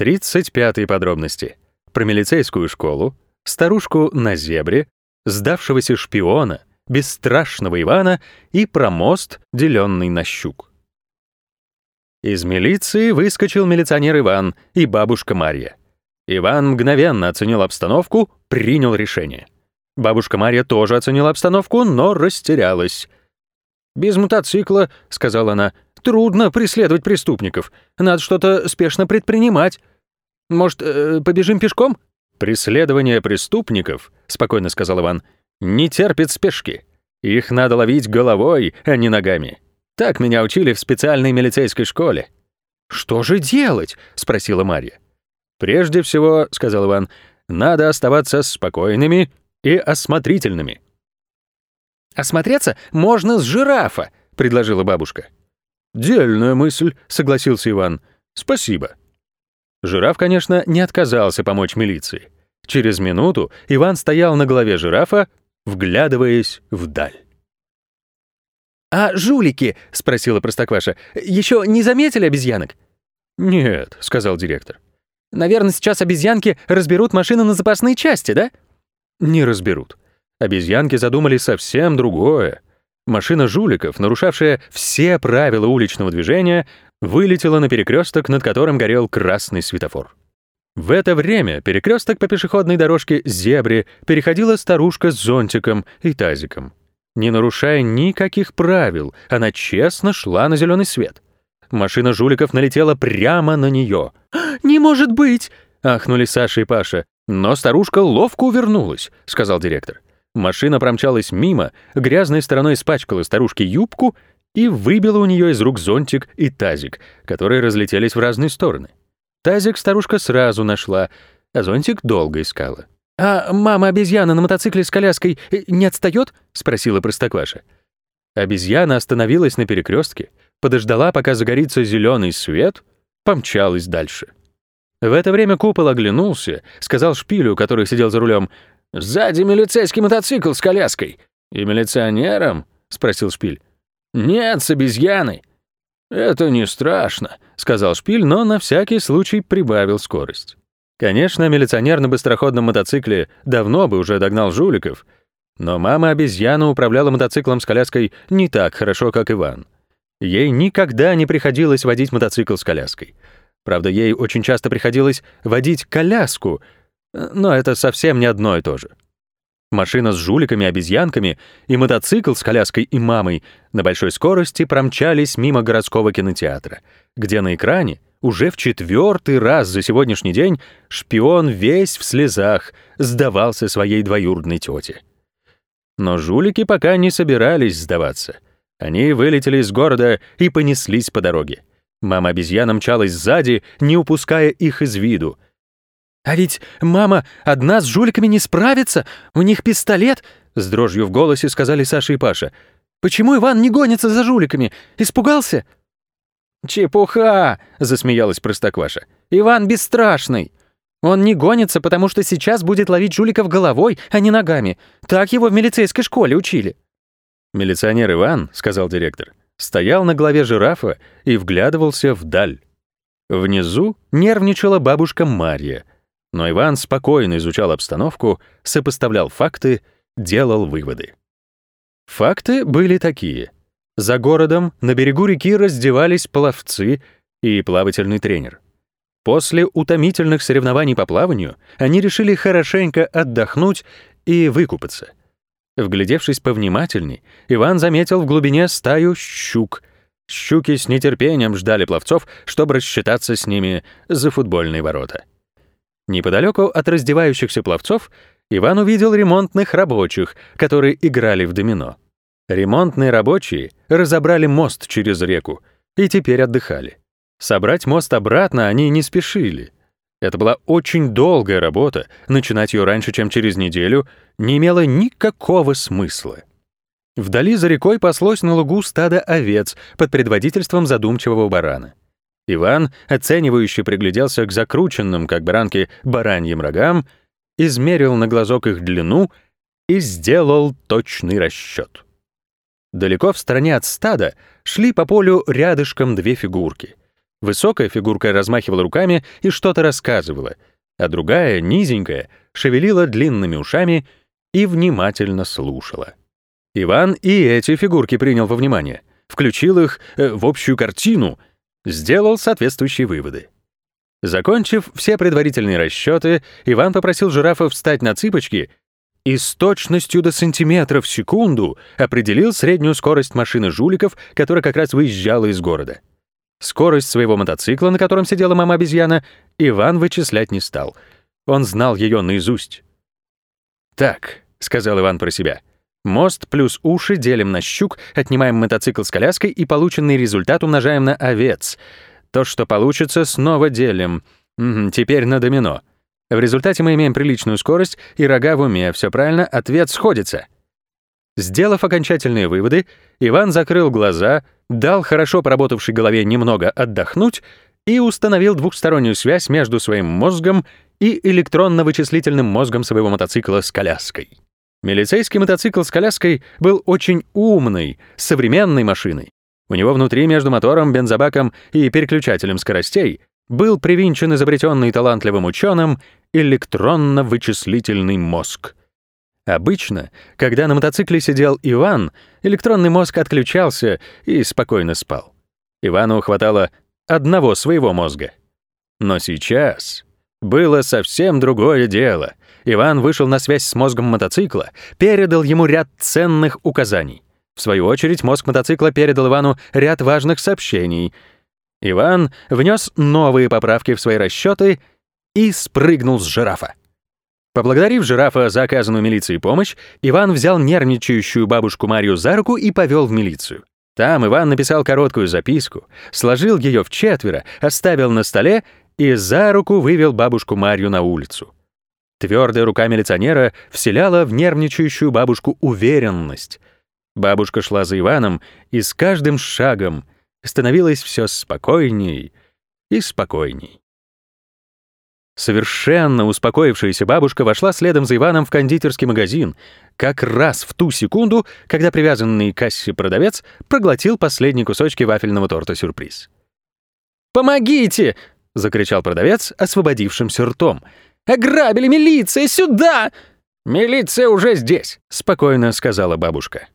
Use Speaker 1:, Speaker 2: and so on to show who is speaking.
Speaker 1: 35 подробности. Про милицейскую школу, старушку на зебре, сдавшегося шпиона, бесстрашного Ивана и про мост, деленный на щук. Из милиции выскочил милиционер Иван и бабушка Марья. Иван мгновенно оценил обстановку, принял решение. Бабушка Марья тоже оценила обстановку, но растерялась. «Без мотоцикла», — сказала она, — «трудно преследовать преступников. Надо что-то спешно предпринимать. Может, э, побежим пешком?» «Преследование преступников», — спокойно сказал Иван, — «не терпит спешки. Их надо ловить головой, а не ногами. Так меня учили в специальной милицейской школе». «Что же делать?» — спросила Марья. «Прежде всего», — сказал Иван, — «надо оставаться спокойными и осмотрительными».
Speaker 2: «Осмотреться можно с жирафа», — предложила бабушка.
Speaker 1: «Дельная мысль», — согласился Иван. «Спасибо». Жираф, конечно, не отказался помочь милиции. Через минуту Иван стоял на голове жирафа, вглядываясь вдаль.
Speaker 2: «А жулики?» — спросила Простокваша. «Еще не заметили обезьянок?»
Speaker 1: «Нет», — сказал директор.
Speaker 2: «Наверное, сейчас обезьянки разберут машину на запасные части, да?»
Speaker 1: «Не разберут. Обезьянки задумали совсем другое. Машина жуликов, нарушавшая все правила уличного движения, вылетела на перекресток, над которым горел красный светофор. В это время перекресток по пешеходной дорожке зебре переходила старушка с зонтиком и тазиком. Не нарушая никаких правил, она честно шла на зеленый свет. Машина жуликов налетела прямо на нее.
Speaker 2: «Не может быть!»
Speaker 1: — ахнули Саша и Паша. «Но старушка ловко увернулась», — сказал директор. Машина промчалась мимо, грязной стороной испачкала старушке юбку и выбила у нее из рук зонтик и тазик, которые разлетелись в разные стороны. Тазик старушка сразу нашла, а зонтик долго искала.
Speaker 2: «А мама-обезьяна на мотоцикле с коляской э, не отстает? спросила Простокваша.
Speaker 1: Обезьяна остановилась на перекрестке, подождала, пока загорится зеленый свет, помчалась дальше. В это время купол оглянулся, сказал шпилю, который сидел за рулем, «Сзади милицейский мотоцикл с коляской». «И милиционером?» — спросил шпиль. «Нет, с обезьяной». «Это не страшно», — сказал шпиль, но на всякий случай прибавил скорость. Конечно, милиционер на быстроходном мотоцикле давно бы уже догнал жуликов, но мама-обезьяна управляла мотоциклом с коляской не так хорошо, как Иван. Ей никогда не приходилось водить мотоцикл с коляской. Правда, ей очень часто приходилось водить коляску, но это совсем не одно и то же. Машина с жуликами-обезьянками и мотоцикл с коляской и мамой на большой скорости промчались мимо городского кинотеатра, где на экране уже в четвертый раз за сегодняшний день шпион весь в слезах сдавался своей двоюродной тете. Но жулики пока не собирались сдаваться. Они вылетели из города и понеслись по дороге. Мама-обезьяна мчалась сзади, не упуская их из виду —
Speaker 2: «А ведь мама одна с жуликами не справится, у них пистолет!» С дрожью в голосе сказали Саша и Паша. «Почему Иван не гонится за жуликами? Испугался?»
Speaker 1: «Чепуха!» — засмеялась Простокваша.
Speaker 2: «Иван бесстрашный. Он не гонится, потому что сейчас будет ловить жуликов головой, а не ногами. Так его в милицейской школе учили».
Speaker 1: «Милиционер Иван», — сказал директор, стоял на голове жирафа и вглядывался вдаль. Внизу нервничала бабушка Марья — но Иван спокойно изучал обстановку, сопоставлял факты, делал выводы. Факты были такие. За городом на берегу реки раздевались пловцы и плавательный тренер. После утомительных соревнований по плаванию они решили хорошенько отдохнуть и выкупаться. Вглядевшись повнимательней, Иван заметил в глубине стаю щук. Щуки с нетерпением ждали пловцов, чтобы рассчитаться с ними за футбольные ворота. Неподалеку от раздевающихся пловцов Иван увидел ремонтных рабочих, которые играли в домино. Ремонтные рабочие разобрали мост через реку и теперь отдыхали. Собрать мост обратно они не спешили. Это была очень долгая работа, начинать ее раньше, чем через неделю, не имело никакого смысла. Вдали за рекой паслось на лугу стадо овец под предводительством задумчивого барана. Иван, оценивающе пригляделся к закрученным, как баранки, бараньим рогам, измерил на глазок их длину и сделал точный расчет. Далеко в стороне от стада шли по полю рядышком две фигурки. Высокая фигурка размахивала руками и что-то рассказывала, а другая, низенькая, шевелила длинными ушами и внимательно слушала. Иван и эти фигурки принял во внимание, включил их э, в общую картину, сделал соответствующие выводы. Закончив все предварительные расчеты, Иван попросил жирафа встать на цыпочки и с точностью до сантиметра в секунду определил среднюю скорость машины жуликов, которая как раз выезжала из города. Скорость своего мотоцикла, на котором сидела мама-обезьяна, Иван вычислять не стал. Он знал ее наизусть. «Так», — сказал Иван про себя, — «мост плюс уши делим на щук, отнимаем мотоцикл с коляской и полученный результат умножаем на овец. То, что получится, снова делим. Теперь на домино. В результате мы имеем приличную скорость и рога в уме. Все правильно, ответ сходится». Сделав окончательные выводы, Иван закрыл глаза, дал хорошо поработавшей голове немного отдохнуть и установил двухстороннюю связь между своим мозгом и электронно-вычислительным мозгом своего мотоцикла с коляской. Милицейский мотоцикл с коляской был очень умной, современной машиной. У него внутри между мотором, бензобаком и переключателем скоростей был привинчен изобретенный талантливым ученым электронно-вычислительный мозг — Обычно, когда на мотоцикле сидел Иван, электронный мозг отключался и спокойно спал. Ивану хватало одного своего мозга. Но сейчас было совсем другое дело. Иван вышел на связь с мозгом мотоцикла, передал ему ряд ценных указаний. В свою очередь, мозг мотоцикла передал Ивану ряд важных сообщений. Иван внес новые поправки в свои расчеты и спрыгнул с жирафа. Поблагодарив жирафа за оказанную милиции помощь, Иван взял нервничающую бабушку Марию за руку и повел в милицию. Там Иван написал короткую записку, сложил ее в четверо, оставил на столе и за руку вывел бабушку Марию на улицу. Твердая рука милиционера вселяла в нервничающую бабушку уверенность. Бабушка шла за Иваном, и с каждым шагом становилось все спокойней и спокойней. Совершенно успокоившаяся бабушка вошла следом за Иваном в кондитерский магазин, как раз в ту секунду, когда привязанный к кассе продавец проглотил последние кусочки вафельного торта-сюрприз.
Speaker 2: «Помогите!» — закричал продавец освободившимся ртом. «Ограбили милиция! Сюда!»
Speaker 1: «Милиция уже здесь!» — спокойно сказала бабушка.